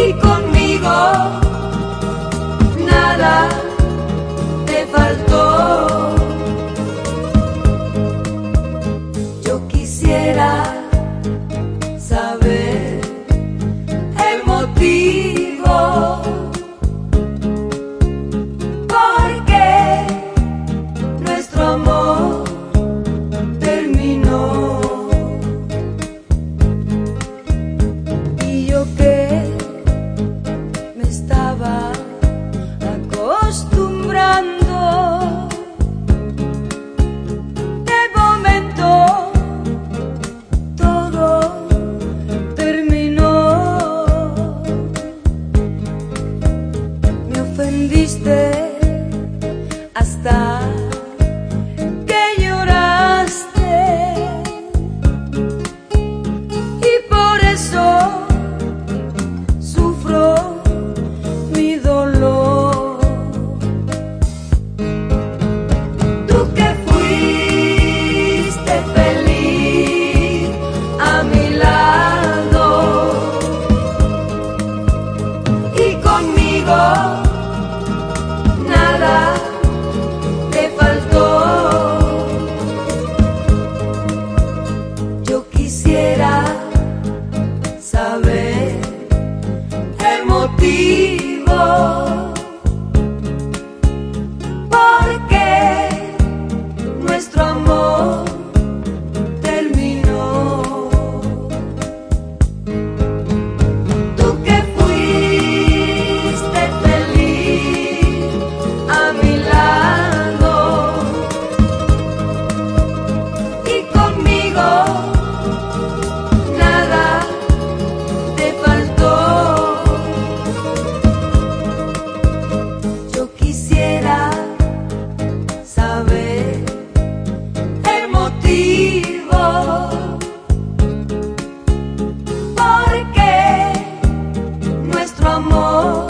aquí conmigo. entendiste hasta saber el motivo. amor.